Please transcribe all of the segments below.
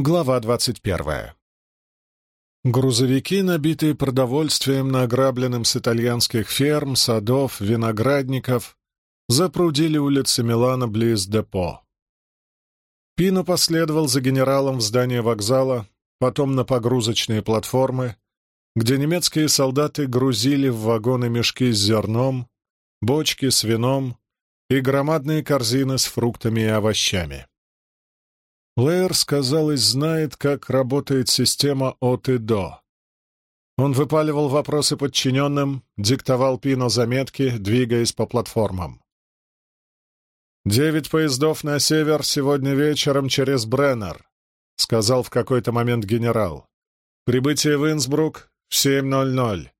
Глава двадцать первая. Грузовики, набитые продовольствием, награбленным с итальянских ферм, садов, виноградников, запрудили улицы Милана близ депо. Пино последовал за генералом в здание вокзала, потом на погрузочные платформы, где немецкие солдаты грузили в вагоны мешки с зерном, бочки с вином и громадные корзины с фруктами и овощами. Лэйерс, казалось, знает, как работает система от и до. Он выпаливал вопросы подчиненным, диктовал Пино заметки, двигаясь по платформам. «Девять поездов на север сегодня вечером через Бреннер», — сказал в какой-то момент генерал. «Прибытие в Инсбрук в 7.00.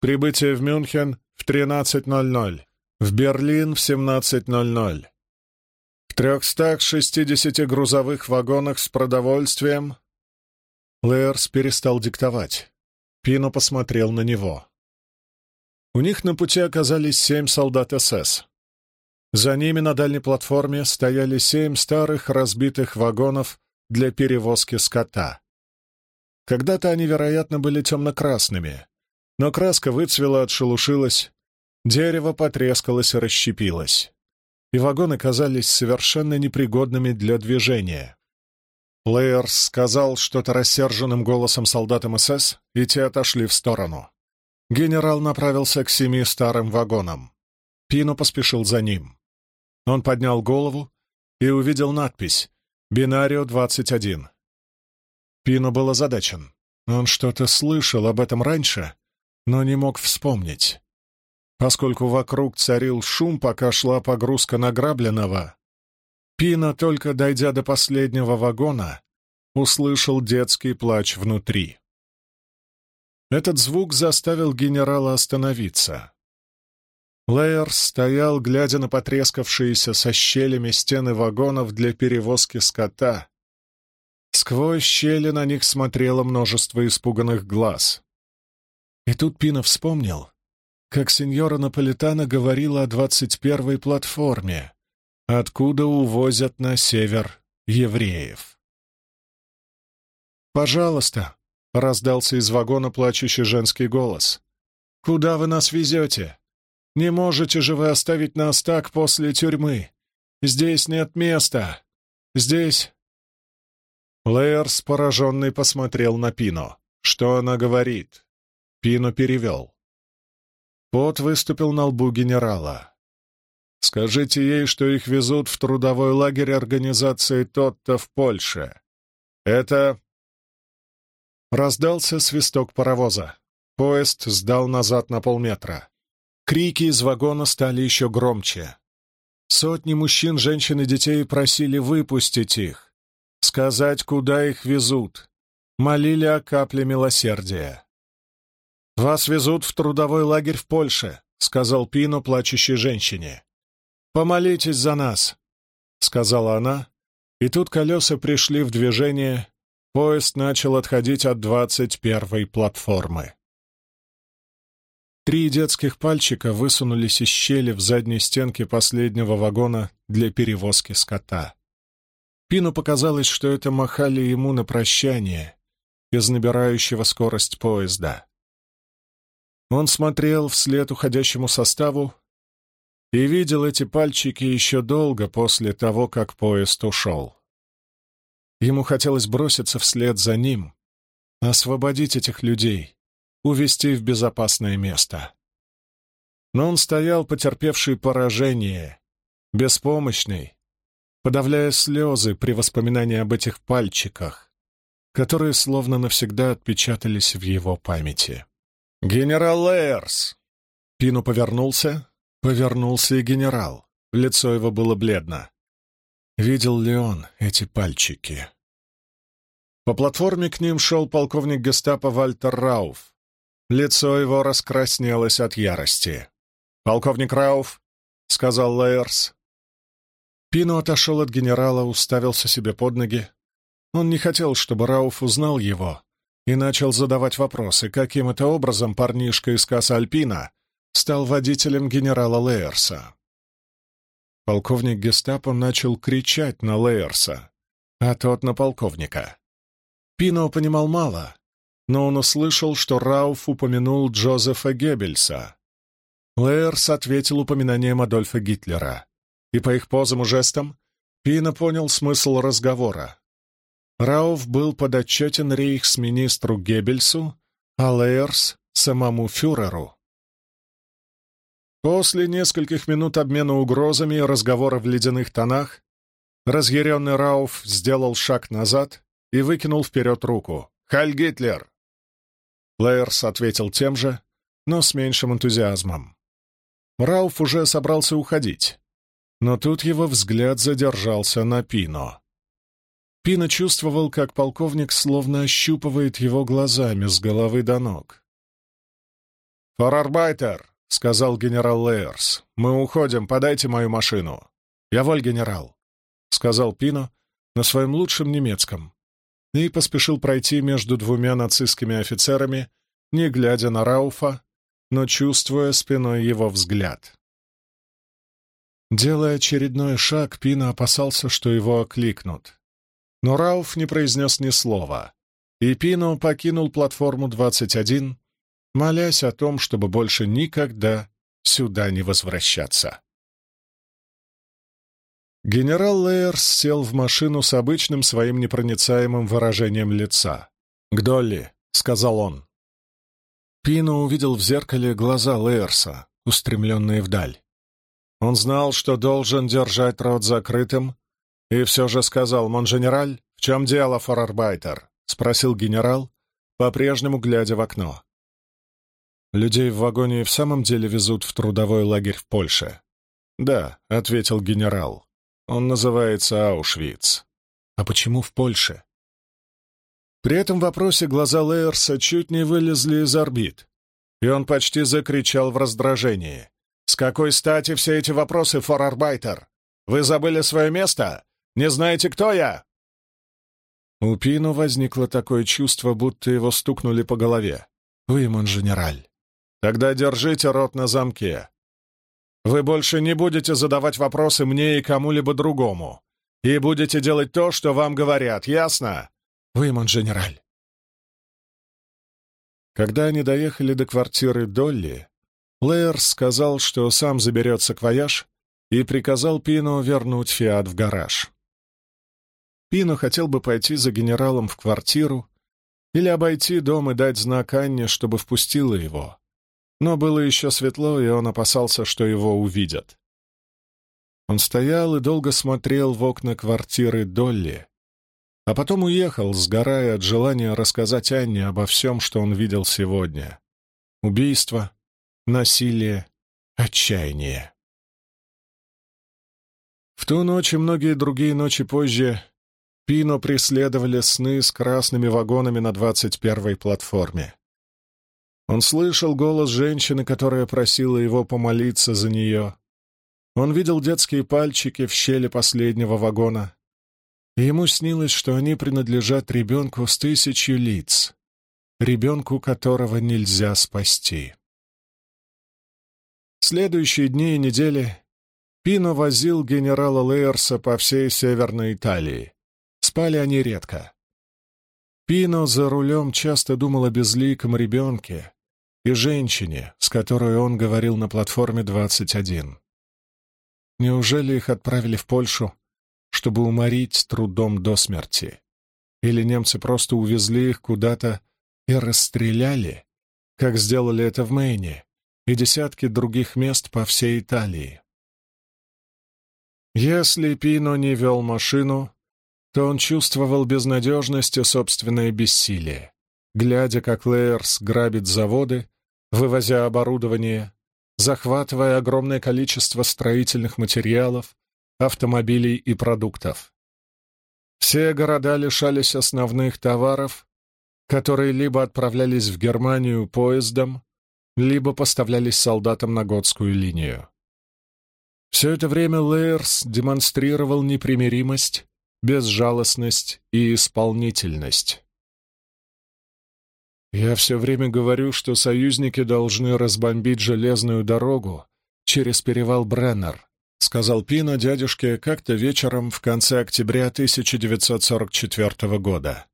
Прибытие в Мюнхен в 13.00. В Берлин в 17.00. В 360 грузовых вагонах с продовольствием Лэрс перестал диктовать. Пино посмотрел на него. У них на пути оказались семь солдат СС. За ними на дальней платформе стояли семь старых разбитых вагонов для перевозки скота. Когда-то они, вероятно, были темно-красными, но краска выцвела, отшелушилась, дерево потрескалось и расщепилось и вагоны казались совершенно непригодными для движения. Лейерс сказал что-то рассерженным голосом солдатам СС, и те отошли в сторону. Генерал направился к семи старым вагонам. Пино поспешил за ним. Он поднял голову и увидел надпись «Бинарио 21». Пино был озадачен. Он что-то слышал об этом раньше, но не мог вспомнить. Поскольку вокруг царил шум, пока шла погрузка награбленного, Пина, только дойдя до последнего вагона, услышал детский плач внутри. Этот звук заставил генерала остановиться. Лейер стоял, глядя на потрескавшиеся со щелями стены вагонов для перевозки скота. Сквозь щели на них смотрело множество испуганных глаз. И тут Пина вспомнил, как сеньора Наполитана говорила о двадцать первой платформе, откуда увозят на север евреев. «Пожалуйста», — раздался из вагона плачущий женский голос, — «куда вы нас везете? Не можете же вы оставить нас так после тюрьмы? Здесь нет места. Здесь...» Лейерс, пораженный, посмотрел на Пино. Что она говорит? Пино перевел. Пот выступил на лбу генерала. «Скажите ей, что их везут в трудовой лагерь организации Тотто в Польше. Это...» Раздался свисток паровоза. Поезд сдал назад на полметра. Крики из вагона стали еще громче. Сотни мужчин, женщин и детей просили выпустить их, сказать, куда их везут, молили о капле милосердия. «Вас везут в трудовой лагерь в Польше», — сказал Пино плачущей женщине. «Помолитесь за нас», — сказала она, и тут колеса пришли в движение, поезд начал отходить от двадцать первой платформы. Три детских пальчика высунулись из щели в задней стенке последнего вагона для перевозки скота. Пину показалось, что это махали ему на прощание из набирающего скорость поезда. Он смотрел вслед уходящему составу и видел эти пальчики еще долго после того, как поезд ушел. Ему хотелось броситься вслед за ним, освободить этих людей, увести в безопасное место. Но он стоял, потерпевший поражение, беспомощный, подавляя слезы при воспоминании об этих пальчиках, которые словно навсегда отпечатались в его памяти. «Генерал Лейерс!» Пину повернулся. Повернулся и генерал. Лицо его было бледно. Видел ли он эти пальчики? По платформе к ним шел полковник гестапо Вальтер Рауф. Лицо его раскраснелось от ярости. «Полковник Рауф», — сказал Лейерс. Пину отошел от генерала, уставился себе под ноги. Он не хотел, чтобы Рауф узнал его, и начал задавать вопросы, каким это образом парнишка из Каса Альпина стал водителем генерала Лейерса. Полковник гестапо начал кричать на Лейерса, а тот на полковника. Пино понимал мало, но он услышал, что Рауф упомянул Джозефа Геббельса. Лейерс ответил упоминанием Адольфа Гитлера, и по их позам и жестам Пино понял смысл разговора. Рауф был подотчетен рейхсминистру Геббельсу, а Лейерс — самому фюреру. После нескольких минут обмена угрозами и разговора в ледяных тонах разъяренный Рауф сделал шаг назад и выкинул вперед руку. «Халь Гитлер!» Лейерс ответил тем же, но с меньшим энтузиазмом. Рауф уже собрался уходить, но тут его взгляд задержался на Пино. Пино чувствовал, как полковник словно ощупывает его глазами с головы до ног. «Форарбайтер!» — сказал генерал Лейерс. «Мы уходим, подайте мою машину». «Я воль, генерал», — сказал Пино на своем лучшем немецком и поспешил пройти между двумя нацистскими офицерами, не глядя на Рауфа, но чувствуя спиной его взгляд. Делая очередной шаг, Пина опасался, что его окликнут. Но Рауф не произнес ни слова, и Пино покинул платформу 21, молясь о том, чтобы больше никогда сюда не возвращаться. Генерал Лейерс сел в машину с обычным своим непроницаемым выражением лица. «К Долли», — сказал он. Пино увидел в зеркале глаза Лейерса, устремленные вдаль. Он знал, что должен держать рот закрытым, и все же сказал, «Монженераль, в чем дело, форарбайтер?» — спросил генерал, по-прежнему глядя в окно. «Людей в вагоне в самом деле везут в трудовой лагерь в Польше?» «Да», — ответил генерал. «Он называется Аушвиц». «А почему в Польше?» При этом вопросе глаза Лейерса чуть не вылезли из орбит, и он почти закричал в раздражении. «С какой стати все эти вопросы, форарбайтер? Вы забыли свое место? Не знаете, кто я?» У Пину возникло такое чувство, будто его стукнули по голове. «Вы, монженераль, тогда держите рот на замке. Вы больше не будете задавать вопросы мне и кому-либо другому, и будете делать то, что вам говорят, ясно?» Вы, монженераль!» Когда они доехали до квартиры Долли, Лейер сказал, что сам заберет саквояж и приказал Пину вернуть Фиат в гараж. Пино хотел бы пойти за генералом в квартиру или обойти дом и дать знак Анне, чтобы впустила его. Но было еще светло, и он опасался, что его увидят. Он стоял и долго смотрел в окна квартиры Долли, а потом уехал, сгорая от желания рассказать Анне обо всем, что он видел сегодня. Убийство, насилие, отчаяние. В ту ночь и многие другие ночи позже Пино преследовали сны с красными вагонами на 21-й платформе. Он слышал голос женщины, которая просила его помолиться за нее. Он видел детские пальчики в щели последнего вагона ему снилось, что они принадлежат ребенку с тысячью лиц, ребенку которого нельзя спасти. Следующие дни и недели Пино возил генерала Лейерса по всей Северной Италии. Спали они редко. Пино за рулем часто думал о безликом ребенке и женщине, с которой он говорил на платформе 21. Неужели их отправили в Польшу чтобы уморить трудом до смерти. Или немцы просто увезли их куда-то и расстреляли, как сделали это в Мэйне и десятки других мест по всей Италии. Если Пино не вел машину, то он чувствовал безнадежность и собственное бессилие, глядя, как Лейерс грабит заводы, вывозя оборудование, захватывая огромное количество строительных материалов, автомобилей и продуктов. Все города лишались основных товаров, которые либо отправлялись в Германию поездом, либо поставлялись солдатам на Готскую линию. Все это время Лейерс демонстрировал непримиримость, безжалостность и исполнительность. «Я все время говорю, что союзники должны разбомбить железную дорогу через перевал Бреннер», — сказал Пино дядюшке как-то вечером в конце октября 1944 года.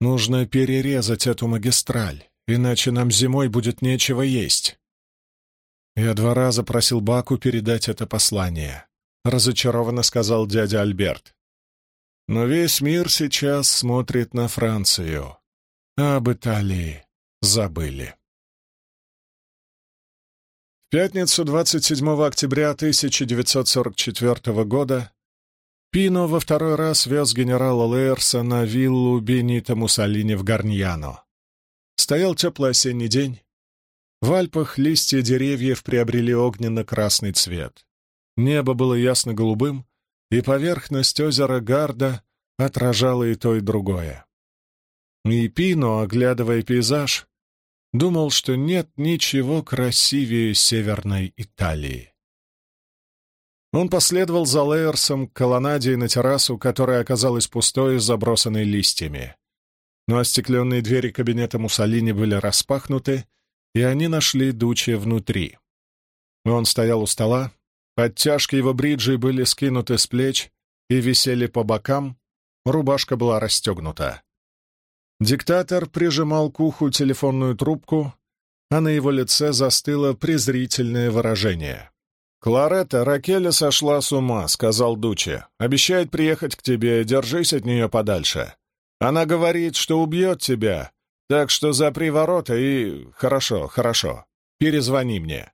Нужно перерезать эту магистраль, иначе нам зимой будет нечего есть. Я два раза просил Баку передать это послание. Разочарованно сказал дядя Альберт. Но весь мир сейчас смотрит на Францию. А об Италии забыли. В пятницу 27 октября 1944 года Пино во второй раз вез генерала Лейерса на виллу Бенита Муссолини в Гарньяно. Стоял теплый осенний день. В Альпах листья деревьев приобрели огненно-красный цвет. Небо было ясно-голубым, и поверхность озера Гарда отражала и то, и другое. И Пино, оглядывая пейзаж, думал, что нет ничего красивее Северной Италии. Он последовал за Лейерсом к колоннаде на террасу, которая оказалась пустой и забросанной листьями. Но остекленные двери кабинета Муссолини были распахнуты, и они нашли Дуче внутри. Он стоял у стола, подтяжки его бриджей были скинуты с плеч и висели по бокам, рубашка была расстегнута. Диктатор прижимал к уху телефонную трубку, а на его лице застыло презрительное выражение. «Кларетта, Ракеля сошла с ума», — сказал Дуче. «Обещает приехать к тебе, держись от нее подальше. Она говорит, что убьет тебя, так что запри ворота и... Хорошо, хорошо. Перезвони мне».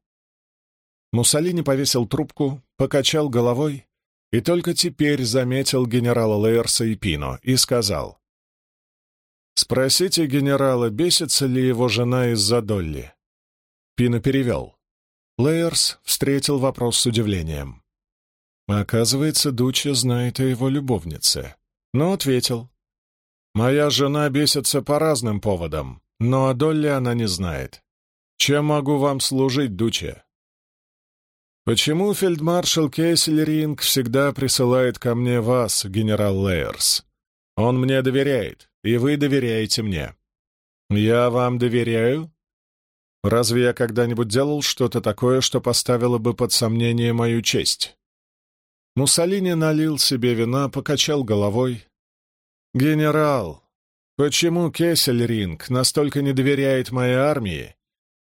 Муссолини повесил трубку, покачал головой и только теперь заметил генерала Лейерса и Пино и сказал. «Спросите генерала, бесится ли его жена из-за Долли?» Пино перевел. Лейерс встретил вопрос с удивлением. Оказывается, Дуча знает о его любовнице. Но ответил. «Моя жена бесится по разным поводам, но о Долли она не знает. Чем могу вам служить, Дуча?» «Почему фельдмаршал Кейсельринг всегда присылает ко мне вас, генерал Лейерс? Он мне доверяет, и вы доверяете мне». «Я вам доверяю?» Разве я когда-нибудь делал что-то такое, что поставило бы под сомнение мою честь? Муссолини налил себе вина, покачал головой. «Генерал, почему Кессельринг настолько не доверяет моей армии,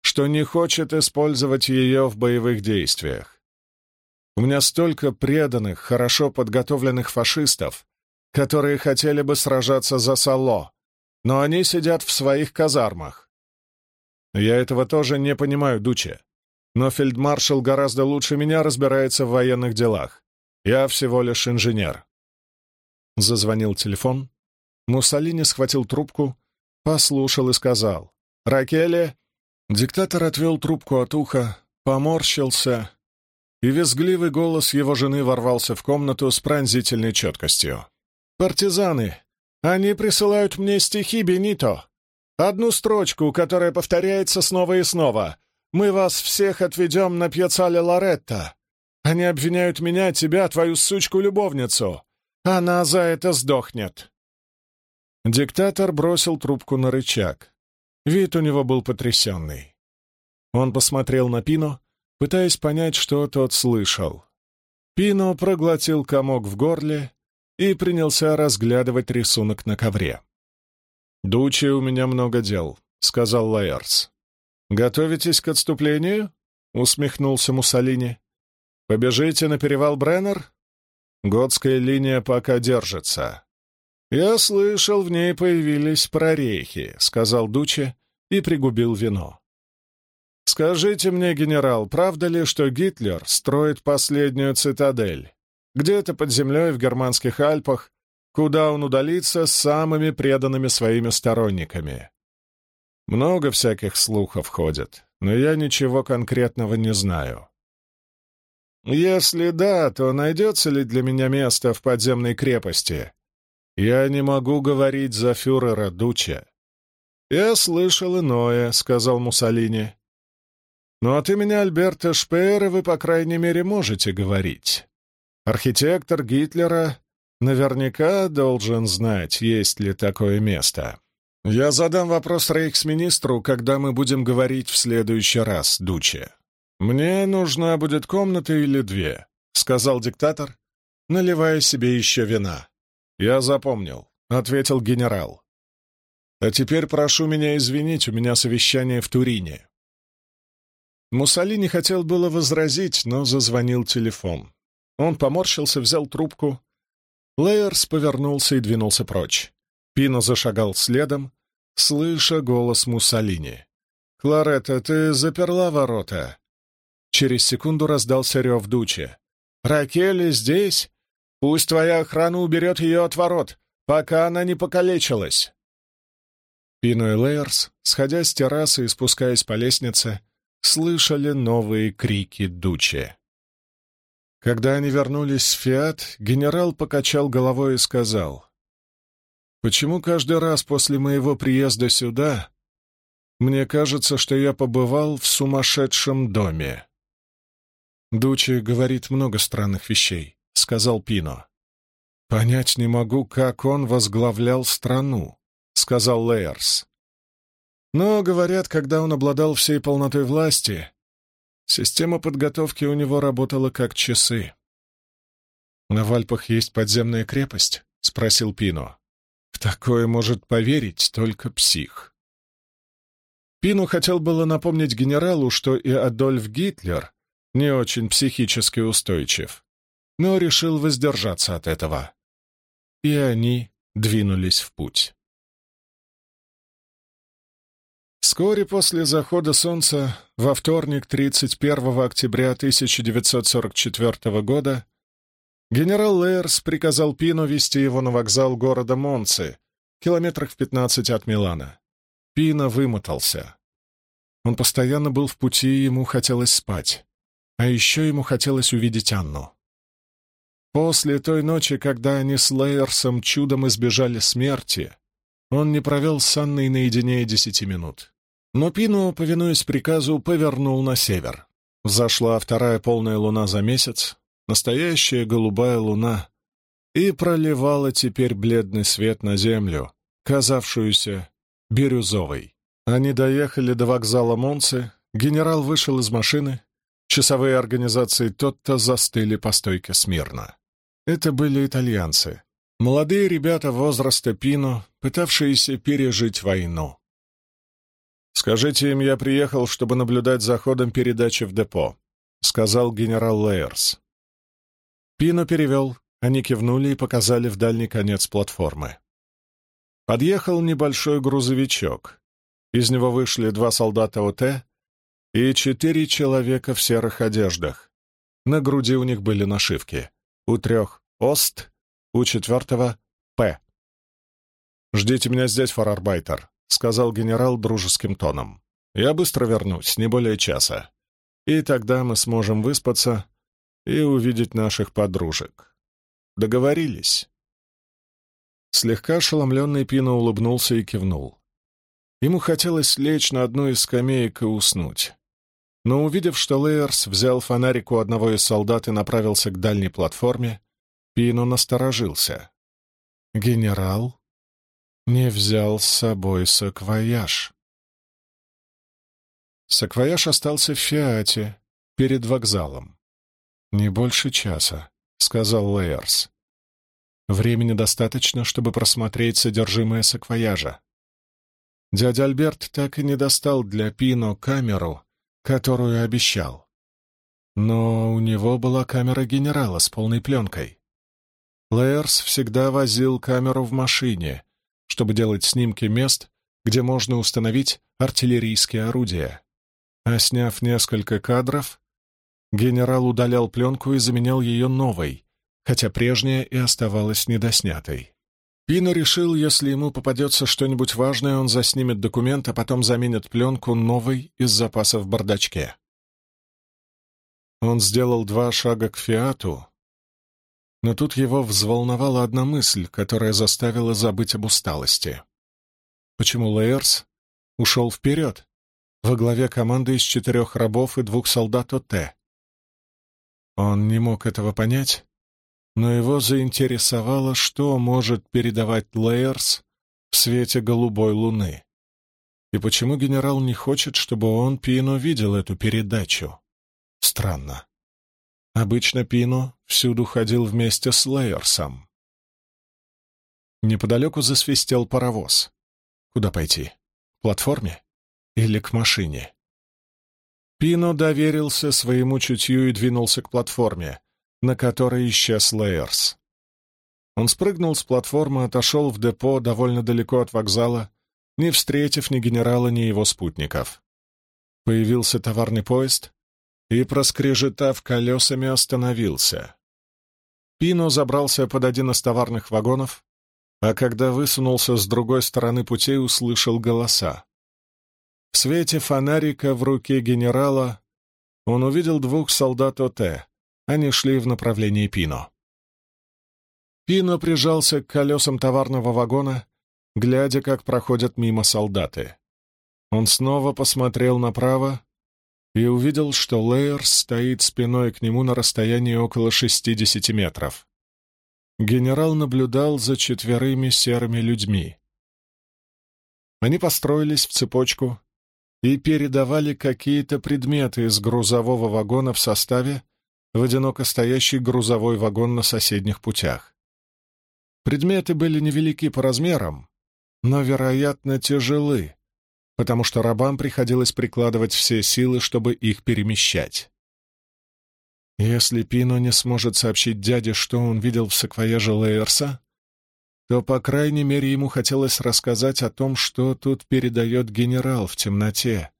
что не хочет использовать ее в боевых действиях? У меня столько преданных, хорошо подготовленных фашистов, которые хотели бы сражаться за Сало, но они сидят в своих казармах. Я этого тоже не понимаю, Дуче. Но фельдмаршал гораздо лучше меня разбирается в военных делах. Я всего лишь инженер. Зазвонил телефон. Муссолини схватил трубку, послушал и сказал. «Ракеле?» Диктатор отвел трубку от уха, поморщился, и визгливый голос его жены ворвался в комнату с пронзительной четкостью. «Партизаны! Они присылают мне стихи Бенито! Одну строчку, которая повторяется снова и снова. Мы вас всех отведем на пьяцале Лоретта. Они обвиняют меня, тебя, твою сучку-любовницу. Она за это сдохнет. Диктатор бросил трубку на рычаг. Вид у него был потрясенный. Он посмотрел на Пино, пытаясь понять, что тот слышал. Пино проглотил комок в горле и принялся разглядывать рисунок на ковре. «Дучи, у меня много дел», — сказал Лайерс. «Готовитесь к отступлению?» — усмехнулся Муссолини. «Побежите на перевал Бреннер?» «Готская линия пока держится». «Я слышал, в ней появились прорехи», — сказал Дуче и пригубил вино. «Скажите мне, генерал, правда ли, что Гитлер строит последнюю цитадель? Где-то под землей в германских Альпах, куда он удалится с самыми преданными своими сторонниками. Много всяких слухов ходит, но я ничего конкретного не знаю. Если да, то найдется ли для меня место в подземной крепости? Я не могу говорить за фюрера Дуча. Я слышал иное, — сказал Муссолини. Но от имени Альберта Шпеера вы, по крайней мере, можете говорить. Архитектор Гитлера Наверняка должен знать, есть ли такое место. Я задам вопрос рейхсминистру, когда мы будем говорить в следующий раз, Дуче. Мне нужна будет комната или две, сказал диктатор, наливая себе еще вина. Я запомнил, ответил генерал. А теперь прошу меня извинить, у меня совещание в Турине». Муссолини хотел было возразить, но зазвонил телефон. Он поморщился, взял трубку. Лейерс повернулся и двинулся прочь. Пино зашагал следом, слыша голос Муссолини. «Кларетта, ты заперла ворота?» Через секунду раздался рев Дучи. «Ракели здесь? Пусть твоя охрана уберет ее от ворот, пока она не покалечилась!» Пино и Лейерс, сходя с террасы и спускаясь по лестнице, слышали новые крики Дучи. Когда они вернулись в Фиат, генерал покачал головой и сказал, «Почему каждый раз после моего приезда сюда мне кажется, что я побывал в сумасшедшем доме?» «Дучи говорит много странных вещей», — сказал Пино. «Понять не могу, как он возглавлял страну», — сказал Лейерс. «Но, говорят, когда он обладал всей полнотой власти, система подготовки у него работала как часы». «На Вальпах есть подземная крепость?» — спросил Пино. «В такое может поверить только псих». Пину хотел было напомнить генералу, что и Адольф Гитлер не очень психически устойчив, но решил воздержаться от этого. И они двинулись в путь. Вскоре после захода солнца, во вторник 31 октября 1944 года, генерал Лейерс приказал Пино вести его на вокзал города Монцы, километрах в 15 от Милана. Пино вымотался. Он постоянно был в пути, ему хотелось спать. А еще ему хотелось увидеть Анну. После той ночи, когда они с Лейерсом чудом избежали смерти, он не провел с Анной наедине десяти минут. Но Пину, повинуясь приказу, повернул на север. Зашла вторая полная луна за месяц, настоящая голубая луна, и проливала теперь бледный свет на землю, казавшуюся бирюзовой. Они доехали до вокзала Монцы, генерал вышел из машины, Часовые организации Тотто застыли по стойке смирно. Это были итальянцы. Молодые ребята возраста Пино, пытавшиеся пережить войну. «Скажите им, я приехал, чтобы наблюдать за ходом передачи в депо», — сказал генерал Лейерс. Пино перевел, они кивнули и показали в дальний конец платформы. Подъехал небольшой грузовичок. Из него вышли два солдата ОТ и четыре человека в серых одеждах. На груди у них были нашивки. У трех — ОСТ, у четвертого — П. «Ждите меня здесь, фарарбайтер», — сказал генерал дружеским тоном. «Я быстро вернусь, не более часа. И тогда мы сможем выспаться и увидеть наших подружек. Договорились?» Слегка ошеломленный Пино улыбнулся и кивнул. Ему хотелось лечь на одну из скамеек и уснуть. Но увидев, что Лейерс взял фонарик у одного из солдат и направился к дальней платформе, Пино насторожился. «Генерал не взял с собой саквояж». Саквояж остался в Фиате, перед вокзалом. «Не больше часа», — сказал Лейерс. «Времени достаточно, чтобы просмотреть содержимое саквояжа». Дядя Альберт так и не достал для Пино камеру, которую обещал. Но у него была камера генерала с полной пленкой. Лейерс всегда возил камеру в машине, чтобы делать снимки мест, где можно установить артиллерийские орудия. А сняв несколько кадров, генерал удалял пленку и заменял ее новой, хотя прежняя и оставалась недоснятой. Пино решил, если ему попадется что-нибудь важное, он заснимет документ, а потом заменит пленку новой из запаса в бардачке. Он сделал два шага к Фиату, но тут его взволновала одна мысль, которая заставила забыть об усталости. Почему Лейерс ушел вперед, во главе команды из четырех рабов и двух солдат ОТ? Он не мог этого понять, но его заинтересовало, что может передавать Лейерс в свете голубой луны. И почему генерал не хочет, чтобы он, Пино, видел эту передачу? Странно. Обычно Пино всюду ходил вместе с Лейерсом. Неподалеку засвистел паровоз. Куда пойти? К платформе? Или к машине? Пино доверился своему чутью и двинулся к платформе, на которой исчез Лейерс. Он спрыгнул с платформы, отошел в депо довольно далеко от вокзала, не встретив ни генерала, ни его спутников. Появился товарный поезд и, проскрежетав колесами, остановился. Пино забрался под один из товарных вагонов, а когда высунулся с другой стороны путей, услышал голоса. В свете фонарика в руке генерала он увидел двух солдат ОТ. Они шли в направлении Пино. Пино прижался к колесам товарного вагона, глядя, как проходят мимо солдаты. Он снова посмотрел направо и увидел, что Лейер стоит спиной к нему на расстоянии около 60 метров. Генерал наблюдал за четверыми серыми людьми. Они построились в цепочку и передавали какие-то предметы из грузового вагона в составе в одиноко стоящий грузовой вагон на соседних путях. Предметы были невелики по размерам, но, вероятно, тяжелы, потому что рабам приходилось прикладывать все силы, чтобы их перемещать. Если Пино не сможет сообщить дяде, что он видел в саквояже Лейерса, то, по крайней мере, ему хотелось рассказать о том, что тут передает генерал в темноте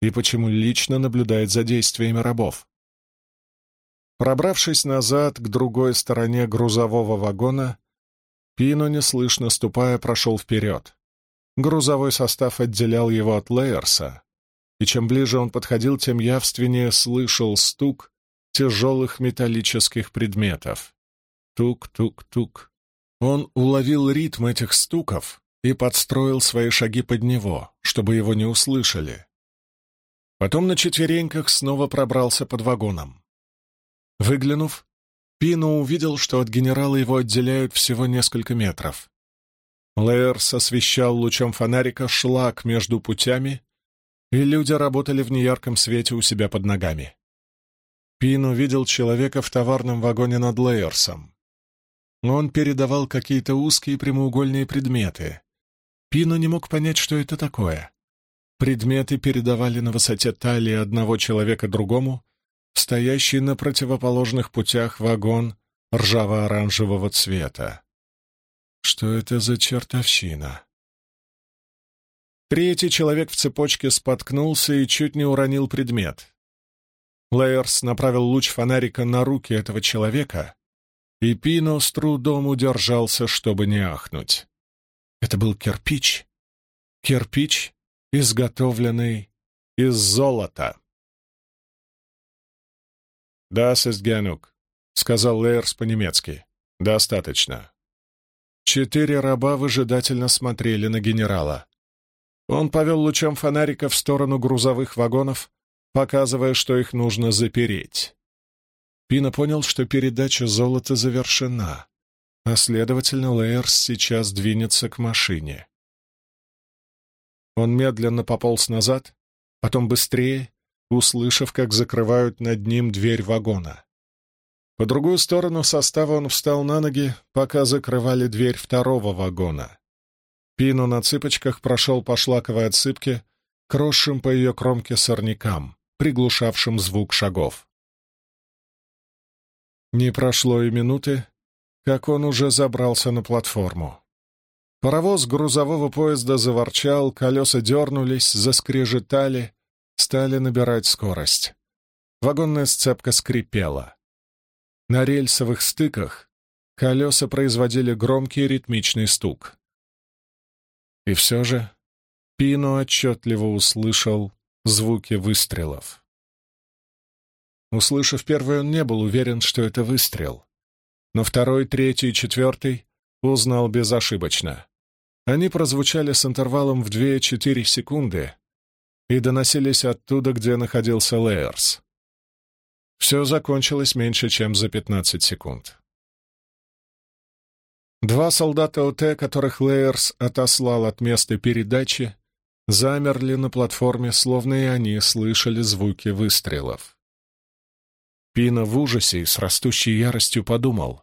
и почему лично наблюдает за действиями рабов. Пробравшись назад к другой стороне грузового вагона, Пино, неслышно ступая, прошел вперед. Грузовой состав отделял его от Лейерса, и чем ближе он подходил, тем явственнее слышал стук тяжелых металлических предметов. Тук-тук-тук. Он уловил ритм этих стуков и подстроил свои шаги под него, чтобы его не услышали. Потом на четвереньках снова пробрался под вагоном. Выглянув, Пино увидел, что от генерала его отделяют всего несколько метров. Лейерс освещал лучом фонарика шлак между путями, и люди работали в неярком свете у себя под ногами. Пин увидел человека в товарном вагоне над Лейерсом. Он передавал какие-то узкие прямоугольные предметы. Пино не мог понять, что это такое. Предметы передавали на высоте талии одного человека другому, стоящий на противоположных путях вагон ржаво-оранжевого цвета. Что это за чертовщина? Третий человек в цепочке споткнулся и чуть не уронил предмет. Лейерс направил луч фонарика на руки этого человека, и Пино с трудом удержался, чтобы не ахнуть. Это был кирпич. Кирпич, изготовленный из золота. «Das ist genug», — сказал Лейерс по-немецки. «Достаточно». Четыре раба выжидательно смотрели на генерала. Он повел лучом фонарика в сторону грузовых вагонов, показывая, что их нужно запереть. Пина понял, что передача золота завершена, а, следовательно, Лейерс сейчас двинется к машине. Он медленно пополз назад, потом быстрее, услышав, как закрывают над ним дверь вагона. По другую сторону состава он встал на ноги, пока закрывали дверь второго вагона. Пино на цыпочках прошел по шлаковой отсыпке, крошим по ее кромке сорнякам приглушавшим звук шагов. Не прошло и минуты, как он уже забрался на платформу. Паровоз грузового поезда заворчал, колеса дернулись, заскрежетали, стали набирать скорость. Вагонная сцепка скрипела. На рельсовых стыках колеса производили громкий ритмичный стук. И все же Пино отчетливо услышал звуки выстрелов. Услышав первый, он не был уверен, что это выстрел. Но второй, третий и четвертый узнал безошибочно. Они прозвучали с интервалом в 2-4 секунды и доносились оттуда, где находился Лейерс. Все закончилось меньше, чем за 15 секунд. Два солдата ОТ, которых Лейерс отослал от места передачи, замерли на платформе, словно и они слышали звуки выстрелов. Пина в ужасе и с растущей яростью подумал.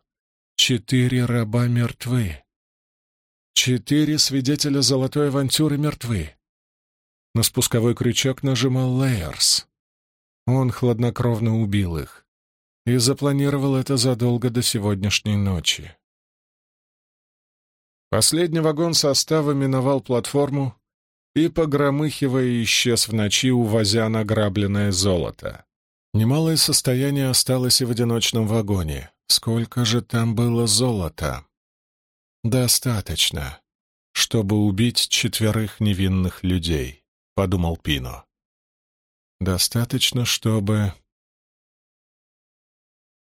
Четыре раба мертвы. Четыре свидетеля золотой авантюры мертвы. На спусковой крючок нажимал Лейерс. Он хладнокровно убил их и запланировал это задолго до сегодняшней ночи. Последний вагон состава миновал платформу и, погромыхивая, исчез в ночи, увозя награбленное золото. Немалое состояние осталось и в одиночном вагоне. Сколько же там было золота? «Достаточно, чтобы убить четверых невинных людей», — подумал Пино. «Достаточно, чтобы...»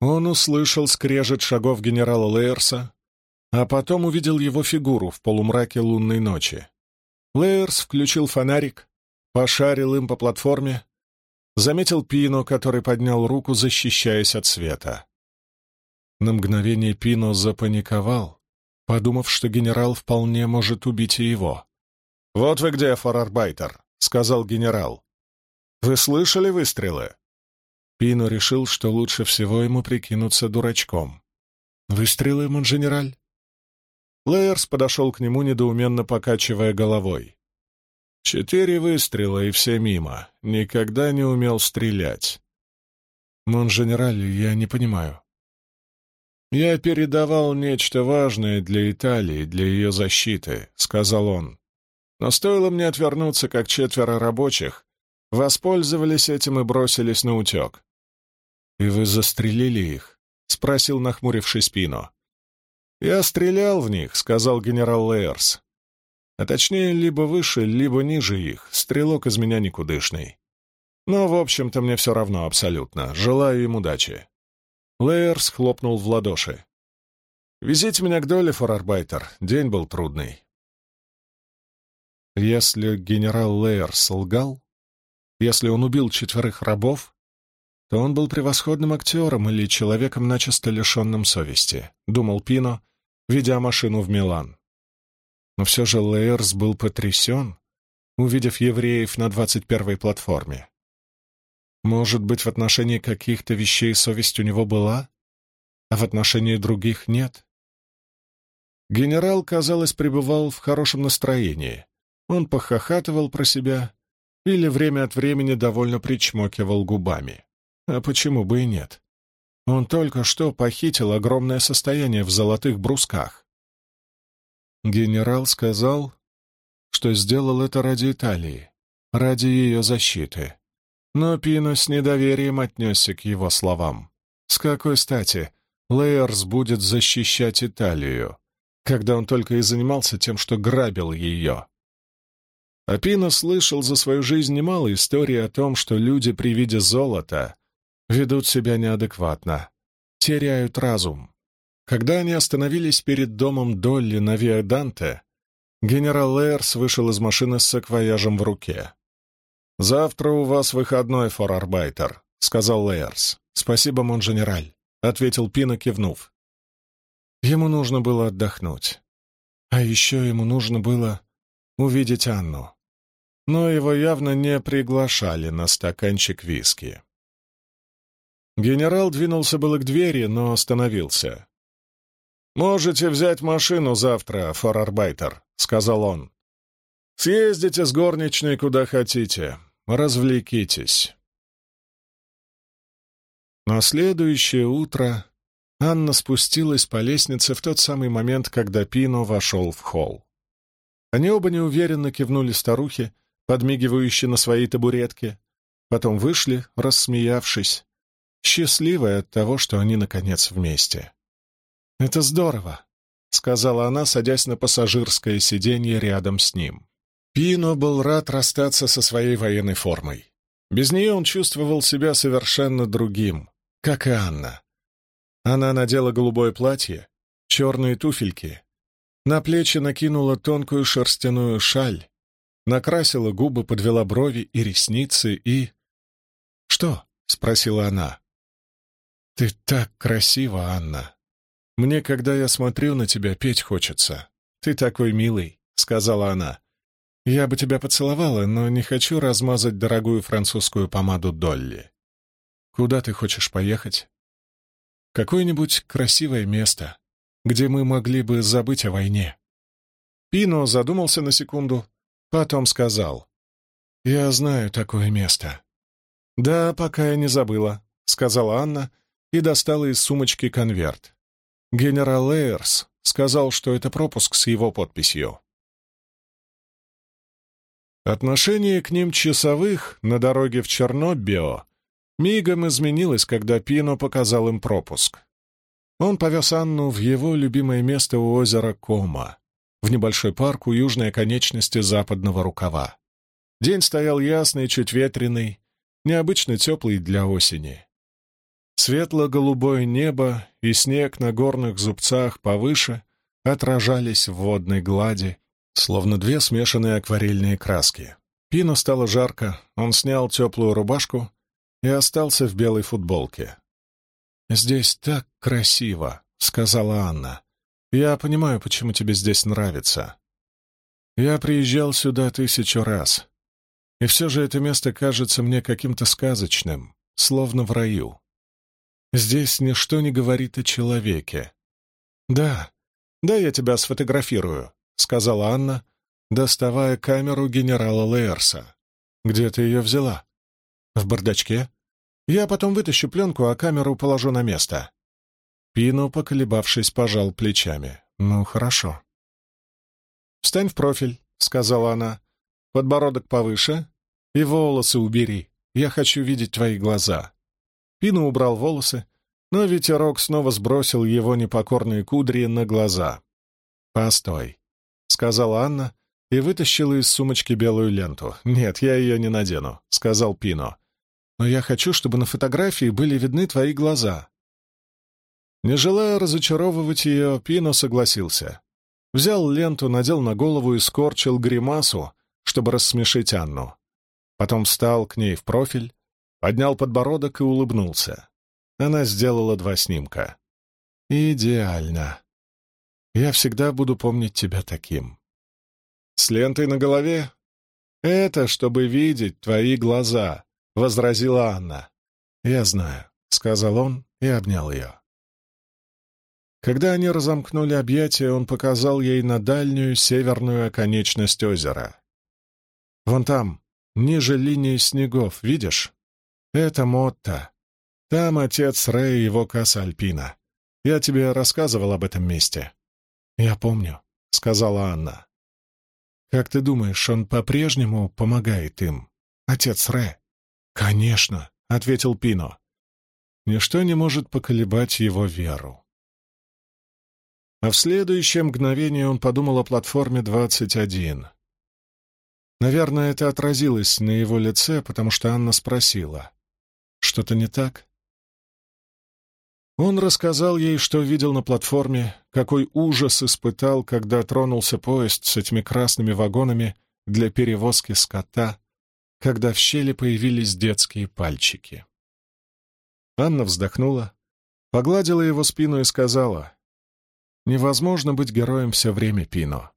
Он услышал скрежет шагов генерала Лейерса, а потом увидел его фигуру в полумраке лунной ночи. Лейерс включил фонарик, пошарил им по платформе, заметил Пино, который поднял руку, защищаясь от света. На мгновение Пино запаниковал, подумав, что генерал вполне может убить и его. «Вот вы где, форарбайтер», — сказал генерал. «Вы слышали выстрелы?» Пино решил, что лучше всего ему прикинуться дурачком. «Выстрелы, монженераль?» Лейерс подошел к нему, недоуменно покачивая головой. «Четыре выстрела, и все мимо. Никогда не умел стрелять». «Монженераль, я не понимаю». «Я передавал нечто важное для Италии, для ее защиты», — сказал он. «Но стоило мне отвернуться, как четверо рабочих воспользовались этим и бросились на утек». «И вы застрелили их?» — спросил, нахмурившись Пино. «Я стрелял в них», — сказал генерал Лейерс. «А точнее, либо выше, либо ниже их. Стрелок из меня никудышный. Но, в общем-то, мне все равно абсолютно. Желаю им удачи». Лейерс хлопнул в ладоши. «Везите меня к доле, форарбайтер. День был трудный». Если генерал Лейерс лгал, если он убил четверых рабов, то он был превосходным актером или человеком, начисто лишенным совести, — думал Пино, ведя машину в Милан. Но все же Лейерс был потрясен, увидев евреев на двадцать первой платформе. Может быть, в отношении каких-то вещей совесть у него была, а в отношении других нет? Генерал, казалось, пребывал в хорошем настроении. Он похохатывал про себя или время от времени довольно причмокивал губами. А почему бы и нет? Он только что похитил огромное состояние в золотых брусках. Генерал сказал, что сделал это ради Италии, ради ее защиты. Но Пино с недоверием отнесся к его словам. С какой стати Лейерс будет защищать Италию, когда он только и занимался тем, что грабил ее? А Пино слышал за свою жизнь немало историй о том, что люди при виде золота ведут себя неадекватно, теряют разум. Когда они остановились перед домом Долли на Виаданте, генерал Лейерс вышел из машины с саквояжем в руке. «Завтра у вас выходной, форарбайтер», — сказал Лейерс. «Спасибо, монженераль», — ответил Пина, кивнув. Ему нужно было отдохнуть. А еще ему нужно было увидеть Анну. Но его явно не приглашали на стаканчик виски. Генерал двинулся было к двери, но остановился. «Можете взять машину завтра, форарбайтер», — сказал он. «Съездите с горничной куда хотите. Развлекитесь. На следующее утро Анна спустилась по лестнице в тот самый момент, когда Пино вошел в холл. Они оба неуверенно кивнули старухе, подмигивающей на своей табуретке, потом вышли, рассмеявшись, счастливая от того, что они, наконец, вместе. «Это здорово», — сказала она, садясь на пассажирское сиденье рядом с ним. Пино был рад расстаться со своей военной формой. Без нее он чувствовал себя совершенно другим, как и Анна. Она надела голубое платье, черные туфельки, на плечи накинула тонкую шерстяную шаль, накрасила губы, подвела брови и ресницы и... «Что?» — спросила она. «Ты так красива, Анна. Мне, когда я смотрю на тебя, петь хочется. Ты такой милый», — сказала она. Я бы тебя поцеловала, но не хочу размазать дорогую французскую помаду Долли. Куда ты хочешь поехать? Какое-нибудь красивое место, где мы могли бы забыть о войне. Пино задумался на секунду, потом сказал. «Я знаю такое место». «Да, пока я не забыла», — сказала Анна и достала из сумочки конверт. Генерал Лейерс сказал, что это пропуск с его подписью. Отношение к ним часовых на дороге в Чернобио мигом изменилось, когда Пино показал им пропуск. Он повез Анну в его любимое место у озера Кома, в небольшой парк у южной оконечности западного рукава. День стоял ясный, чуть ветреный, необычно теплый для осени. Светло-голубое небо и снег на горных зубцах повыше отражались в водной глади, словно две смешанные акварельные краски. Пину стало жарко, он снял теплую рубашку и остался в белой футболке. «Здесь так красиво», — сказала Анна. «Я понимаю, почему тебе здесь нравится. Я приезжал сюда тысячу раз, и все же это место кажется мне каким-то сказочным, словно в раю. Здесь ничто не говорит о человеке. «Да, да, я тебя сфотографирую», — сказала Анна, доставая камеру генерала Лейерса. «Где ты ее взяла?» «В бардачке. Я потом вытащу пленку, а камеру положу на место». Пину, поколебавшись, пожал плечами. «Ну, хорошо». «Встань в профиль», — сказала она. «Подбородок повыше и волосы убери. Я хочу видеть твои глаза». Пину убрал волосы, но ветерок снова сбросил его непокорные кудри на глаза. «Постой», — сказала Анна и вытащила из сумочки белую ленту. «Нет, я ее не надену», — сказал Пино. «Но я хочу, чтобы на фотографии были видны твои глаза». Не желая разочаровывать ее, Пино согласился. Взял ленту, надел на голову и скорчил гримасу, чтобы рассмешить Анну. Потом встал к ней в профиль, поднял подбородок и улыбнулся. Она сделала два снимка. «Идеально. Я всегда буду помнить тебя таким». «С лентой на голове?» «Это чтобы видеть твои глаза», — возразила Анна. «Я знаю», — сказал он и обнял ее. Когда они разомкнули объятия, он показал ей на дальнюю северную оконечность озера. «Вон там, ниже линии снегов, видишь? Это Мотта. Там отец Рэй и его касса Альпина. Я тебе рассказывал об этом месте. Я помню, — сказала Анна. Как ты думаешь, он по-прежнему помогает им? Отец Рэ? Конечно, — ответил Пино. Ничто не может поколебать его веру. А в следующее мгновение он подумал о платформе 21. Наверное, это отразилось на его лице, потому что Анна спросила. Что-то не так? Он рассказал ей, что видел на платформе, какой ужас испытал, когда тронулся поезд с этими красными вагонами для перевозки скота, когда в щели появились детские пальчики. Анна вздохнула, погладила его спину и сказала, «Невозможно быть героем все время, Пино.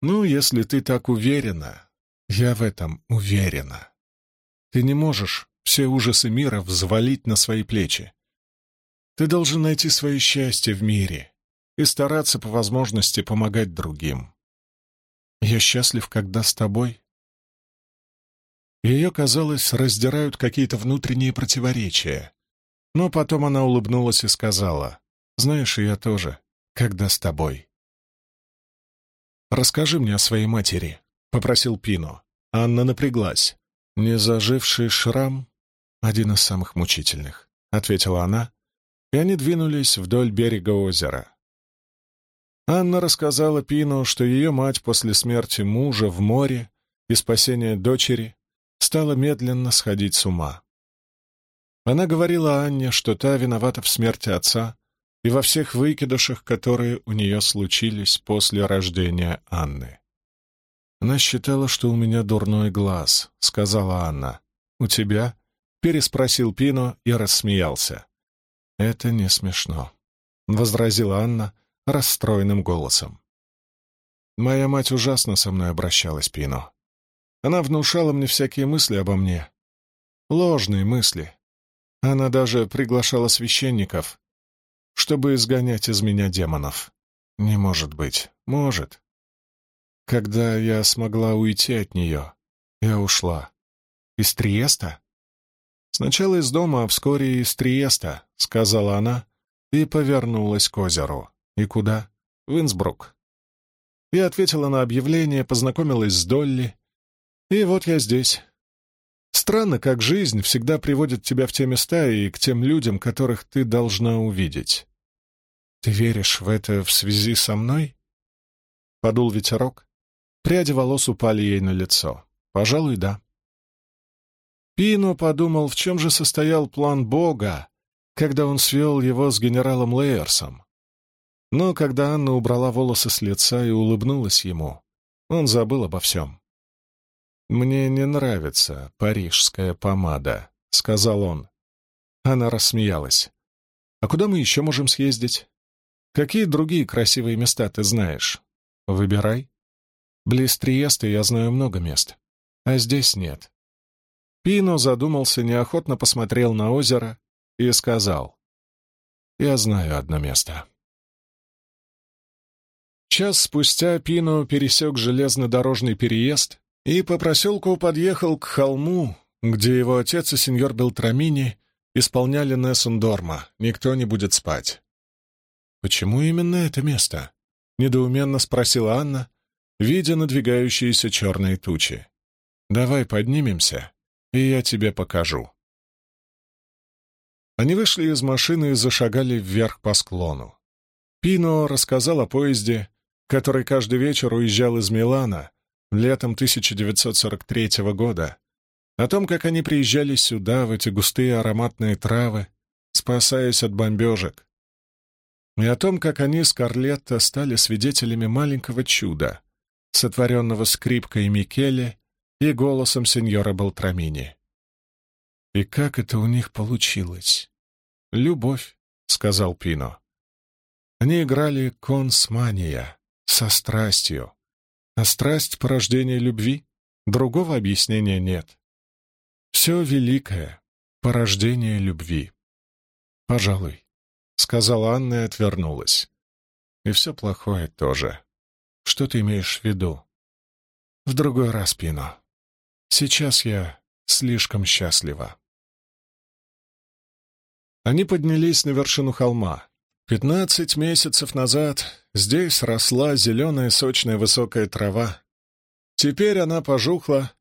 Ну, если ты так уверена, я в этом уверена. Ты не можешь все ужасы мира взвалить на свои плечи. Ты должен найти свое счастье в мире и стараться по возможности помогать другим. Я счастлив, когда с тобой. Ее, казалось, раздирают какие-то внутренние противоречия. Но потом она улыбнулась и сказала, «Знаешь, я тоже, когда с тобой». «Расскажи мне о своей матери», — попросил Пино. Анна напряглась. Незаживший шрам один из самых мучительных», — ответила она, и они двинулись вдоль берега озера. Анна рассказала Пину, что ее мать после смерти мужа в море и спасения дочери стала медленно сходить с ума. Она говорила Анне, что та виновата в смерти отца и во всех выкидышах, которые у нее случились после рождения Анны. «Она считала, что у меня дурной глаз», — сказала Анна. «У тебя?» Переспросил Пино и рассмеялся. «Это не смешно», — возразила Анна расстроенным голосом. «Моя мать ужасно со мной обращалась, Пино. Она внушала мне всякие мысли обо мне. Ложные мысли. Она даже приглашала священников, чтобы изгонять из меня демонов. Не может быть. Может. Когда я смогла уйти от нее, я ушла. Из Триеста? Сначала из дома, а вскоре из Триеста, сказала она и повернулась к озеру. И куда? В Инсбрук. Я ответила на объявление, познакомилась с Долли. И вот я здесь. Странно, как жизнь всегда приводит тебя в те места и к тем людям, которых ты должна увидеть. Ты веришь в это в связи со мной? Подул ветерок. Пряди волос упали ей на лицо. Пожалуй, да. Пино подумал, в чем же состоял план Бога, когда он свел его с генералом Лейерсом. Но когда Анна убрала волосы с лица и улыбнулась ему, он забыл обо всем. «Мне не нравится парижская помада», — сказал он. Она рассмеялась. «А куда мы еще можем съездить? Какие другие красивые места ты знаешь? Выбирай. Близ Триеста я знаю много мест, а здесь нет». Пино задумался, неохотно посмотрел на озеро и сказал. «Я знаю одно место». Час спустя Пино пересек железнодорожный переезд и по проселку подъехал к холму, где его отец и сеньор Белтрамини исполняли Нессун Дорма «Никто не будет спать». «Почему именно это место?» — недоуменно спросила Анна, видя надвигающиеся черные тучи. «Давай поднимемся, и я тебе покажу». Они вышли из машины и зашагали вверх по склону. Пино рассказал о поезде, который каждый вечер уезжал из Милана, летом 1943 года, о том, как они приезжали сюда, в эти густые ароматные травы, спасаясь от бомбежек, и о том, как они с Карлетто стали свидетелями маленького чуда, сотворенного скрипкой Микеле и голосом сеньора Белтрамини. И как это у них получилось? «Любовь», — сказал Пино. Они играли консмания, со страстью, а страсть — порождение любви? Другого объяснения нет. Все великое — порождение любви. Пожалуй, — сказала Анна и отвернулась. И все плохое тоже. Что ты имеешь в виду? В другой раз, Пино. Сейчас я слишком счастлива. Они поднялись на вершину холма. Пятнадцать месяцев назад здесь росла зеленая сочная высокая трава. Теперь она пожухла,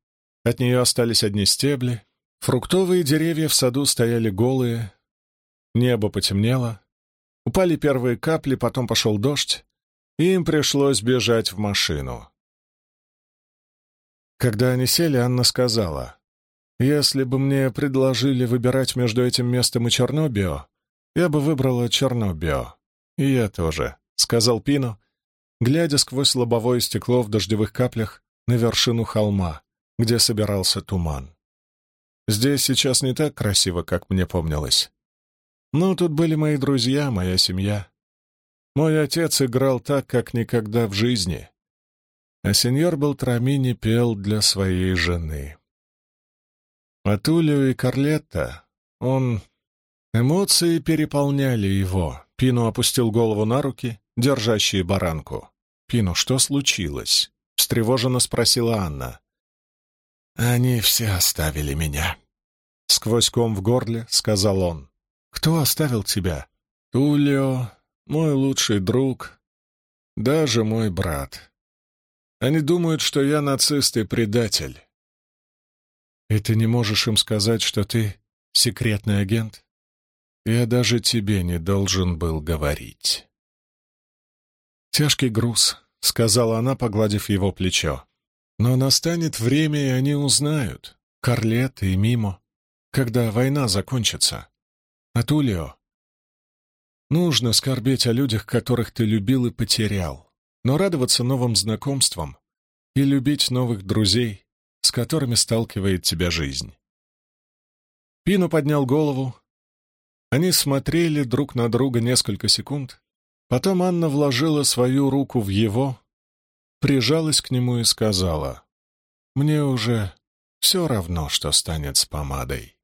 от нее остались одни стебли. Фруктовые деревья в саду стояли голые. Небо потемнело. Упали первые капли, потом пошел дождь, и им пришлось бежать в машину. Когда они сели, Анна сказала, «Если бы мне предложили выбирать между этим местом и Чернобио, я бы выбрала Чернобио. И я тоже, — сказал Пино, глядя сквозь лобовое стекло в дождевых каплях на вершину холма, где собирался туман. Здесь сейчас не так красиво, как мне помнилось. Но тут были мои друзья, моя семья. Мой отец играл так, как никогда в жизни. А сеньор Белтрамини пел для своей жены. А Тулио и Карлетта, он Эмоции переполняли его. Пину опустил голову на руки, держащие баранку. «Пину, что случилось?» — встревоженно спросила Анна. «Они все оставили меня». Сквозь ком в горле сказал он. «Кто оставил тебя?» «Тулио, мой лучший друг, даже мой брат. Они думают, что я нацист и предатель». «И ты не можешь им сказать, что ты секретный агент?» Я даже тебе не должен был говорить. «Тяжкий груз», — сказала она, погладив его плечо. «Но настанет время, и они узнают, Карлет и Мимо, когда война закончится. А Тулио? Нужно скорбеть о людях, которых ты любил и потерял, но радоваться новым знакомствам и любить новых друзей, с которыми сталкивает тебя жизнь». Пину поднял голову, они смотрели друг на друга несколько секунд. Потом Анна вложила свою руку в его, прижалась к нему и сказала, «Мне уже все равно, что станет с помадой».